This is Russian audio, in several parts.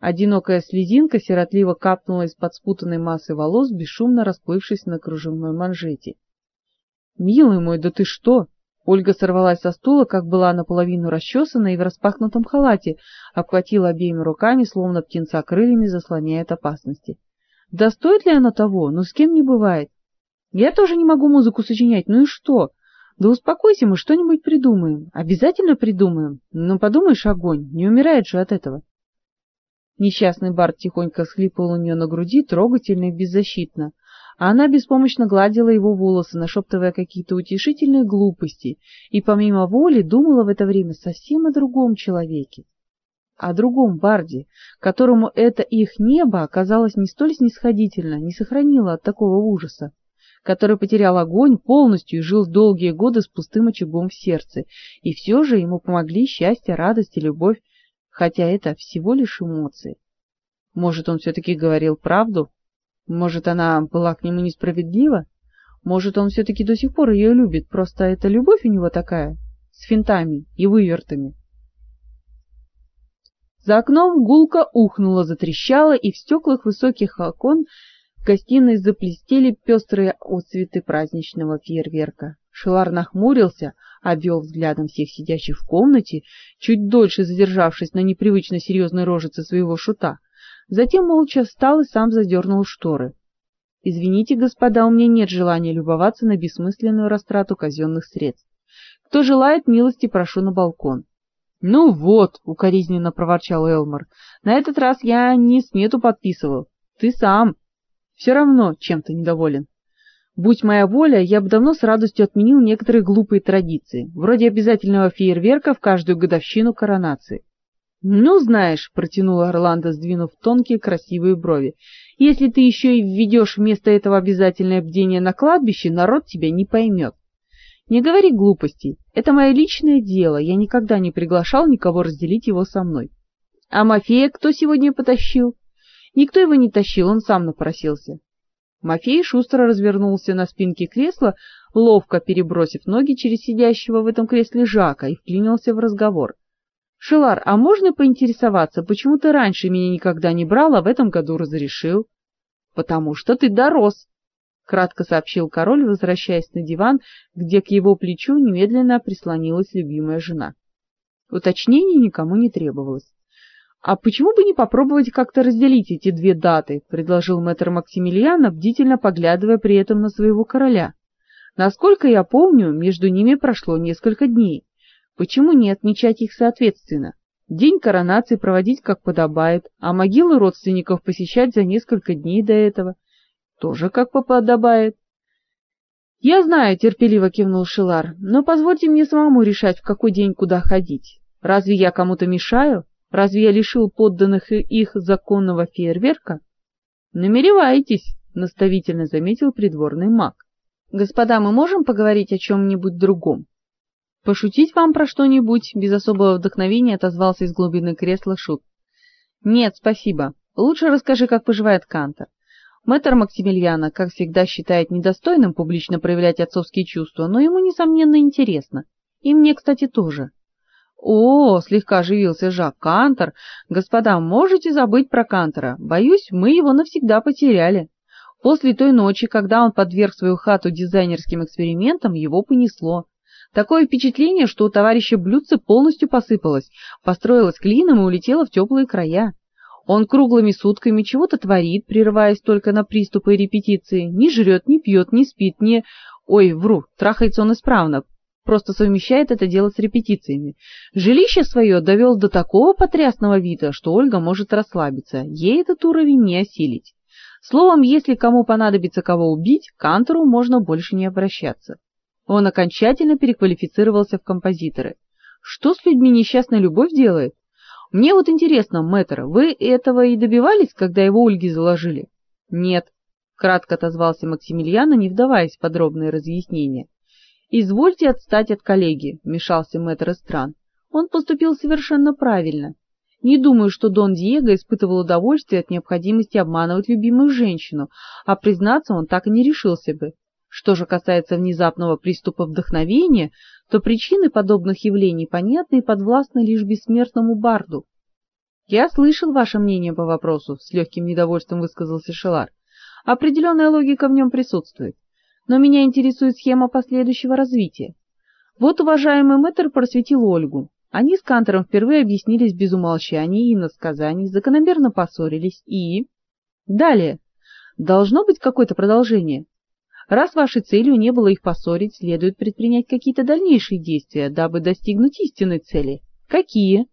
Одинокая слезинка сиротливо капнула из-под спутанной массы волос, бесшумно расплывшись на кружевной манжете. Милый мой, да ты что? Ольга сорвалась со стула, как была наполовину расчесана и в распахнутом халате, обхватила обеими руками, словно птенца крыльями, заслоняя от опасности. Да стоит ли оно того? Ну с кем не бывает. Я тоже не могу музыку сочинять, ну и что? Да успокойся, мы что-нибудь придумаем. Обязательно придумаем. Ну подумаешь, огонь, не умирает же от этого. Несчастный Барт тихонько схлипывал у нее на груди, трогательно и беззащитно, а она беспомощно гладила его волосы, нашептывая какие-то утешительные глупости, и помимо воли думала в это время совсем о другом человеке, о другом Барде, которому это их небо оказалось не столь снисходительно, не сохранило от такого ужаса, который потерял огонь полностью и жил долгие годы с пустым очагом в сердце, и все же ему помогли счастье, радость и любовь, хотя это всего лишь эмоции. Может, он все таки говорил правду? Может, она была к нему несправедлива? Может, он все-таки до сих пор ее любит, просто эта любовь у него такая, с финтами и вывертами. За окном гулко ухнуло, затрещало, и в стеклах высоких окон в гостиной заплестели пестрые отцветы праздничного фейерверка. Шелар нахмурился, обвел взглядом всех сидящих в комнате, чуть дольше задержавшись на непривычно серьезной рожице своего шута. Затем молча встал и сам задернул шторы. Извините, господа, у меня нет желания любоваться на бессмысленную растрату казенных средств. Кто желает милости, прошу на балкон. Ну вот, укоризненно проворчал Элмор. На этот раз я не смету подписывал. Ты сам все равно чем-то недоволен. Будь моя воля, я бы давно с радостью отменил некоторые глупые традиции, вроде обязательного фейерверка в каждую годовщину коронации. Ну, знаешь, протянула Орландо, сдвинув тонкие красивые брови. Если ты еще и введешь вместо этого обязательное бдение на кладбище, народ тебя не поймет. Не говори глупостей. Это мое личное дело. Я никогда не приглашал никого разделить его со мной. А Мафея кто сегодня потащил? Никто его не тащил, он сам напросился. Мафей шустро развернулся на спинке кресла, ловко перебросив ноги через сидящего в этом кресле Жака и вклинился в разговор. Шилар, а можно поинтересоваться, почему ты раньше меня никогда не брал, а в этом году разрешил? Потому что ты дорос, кратко сообщил король, возвращаясь на диван, где к его плечу немедленно прислонилась любимая жена. Уточнений никому не требовалось. А почему бы не попробовать как-то разделить эти две даты, предложил мэтр Максимилиан, бдительно поглядывая при этом на своего короля. Насколько я помню, между ними прошло несколько дней. Почему не отмечать их соответственно? День коронации проводить как подобает, а могилы родственников посещать за несколько дней до этого тоже как подобает. Я знаю, терпеливо кивнул Шилар. Но позвольте мне самому решать, в какой день куда ходить. Разве я кому-то мешаю? Разве я лишил подданных их законного фейерверка? Намереваетесь, наставительно заметил придворный маг. Господа, мы можем поговорить о чем нибудь другом? Пошутить вам про что-нибудь? Без особого вдохновения отозвался из глубины кресла шут. Нет, спасибо. Лучше расскажи, как поживает Кантор. Мэтр Максимилиана, как всегда, считает недостойным публично проявлять отцовские чувства, но ему несомненно интересно. И мне, кстати, тоже. О, слегка оживился Жак Кантор. Господа, можете забыть про Кантора. Боюсь, мы его навсегда потеряли. После той ночи, когда он подверг свою хату дизайнерским экспериментам, его понесло. Такое впечатление, что у товарища блюдце полностью посыпалось, построилось клином и улетело в теплые края. Он круглыми сутками чего-то творит, прерываясь только на приступы и репетиции, не жрет, не пьет, не спит, не... Ой, вру, трахается он исправно, просто совмещает это дело с репетициями. Жилище свое довел до такого потрясного вида, что Ольга может расслабиться, ей этот уровень не осилить. Словом, если кому понадобится кого убить, к Кантору можно больше не обращаться. Он окончательно переквалифицировался в композиторы. Что с людьми несчастная любовь делает? Мне вот интересно, мэтр, вы этого и добивались, когда его Ольги заложили? Нет, кратко отозвался Максимилиан, не вдаваясь в подробные разъяснения. Извольте отстать от коллеги, вмешался мэтр Эстран. Он поступил совершенно правильно. Не думаю, что Дон Диего испытывал удовольствие от необходимости обманывать любимую женщину, а признаться он так и не решился бы. Что же касается внезапного приступа вдохновения, то причины подобных явлений понятны и подвластны лишь бессмертному барду. Я слышал ваше мнение по вопросу, с легким недовольством высказался Шелар. Определенная логика в нем присутствует, но меня интересует схема последующего развития. Вот уважаемый мэтр просветил Ольгу. Они с Кантором впервые объяснились без умолчаний и насказаний, закономерно поссорились и далее должно быть какое-то продолжение. Раз вашей целью не было их поссорить, следует предпринять какие-то дальнейшие действия, дабы достигнуть истинной цели. Какие?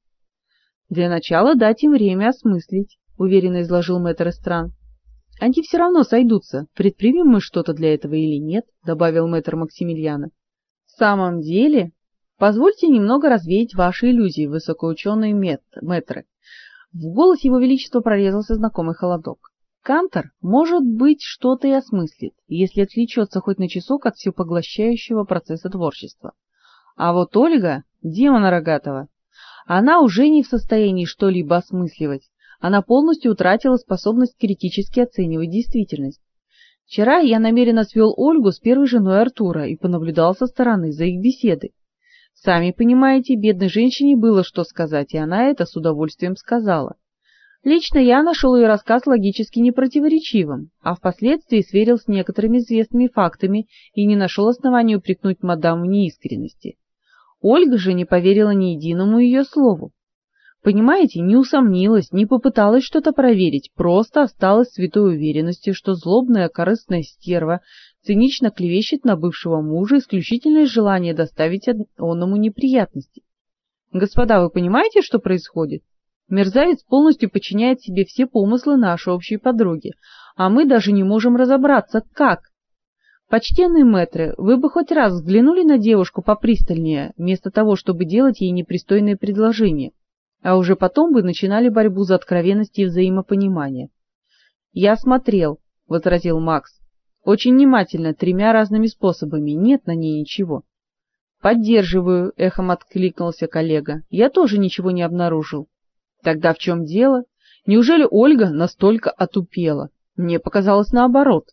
Для начала дать им время осмыслить, уверенно изложил мэтр Эстран. Они все равно сойдутся, предпримем мы что-то для этого или нет, добавил мэтр Максимилиана. В самом деле, позвольте немного развеять ваши иллюзии, высокоученые мет мэтры. В голосе его величества прорезался знакомый холодок. Кантор, может быть, что-то и осмыслит, если отвлечется хоть на часок от всепоглощающего процесса творчества. А вот Ольга, демона рогатого, она уже не в состоянии что-либо осмысливать. Она полностью утратила способность критически оценивать действительность. Вчера я намеренно свел Ольгу с первой женой Артура и понаблюдал со стороны за их беседой. Сами понимаете, бедной женщине было что сказать, и она это с удовольствием сказала. Лично я нашел ее рассказ логически непротиворечивым, а впоследствии сверил с некоторыми известными фактами и не нашел основания упрекнуть мадам в неискренности. Ольга же не поверила ни единому ее слову. Понимаете, не усомнилась, не попыталась что-то проверить, просто осталась святой уверенностью, что злобная корыстная стерва цинично клевещет на бывшего мужа исключительно из желания доставить оному неприятности. Господа, вы понимаете, что происходит? Мерзавец полностью подчиняет себе все помыслы нашей общей подруги, а мы даже не можем разобраться, как. Почтенные мэтры, вы бы хоть раз взглянули на девушку попристальнее, вместо того, чтобы делать ей непристойные предложения, а уже потом бы начинали борьбу за откровенность и взаимопонимание. Я смотрел, возразил Макс. Очень внимательно, тремя разными способами. Нет на ней ничего. Поддерживаю, эхом откликнулся коллега. Я тоже ничего не обнаружил. Тогда в чем дело? Неужели Ольга настолько отупела? Мне показалось наоборот.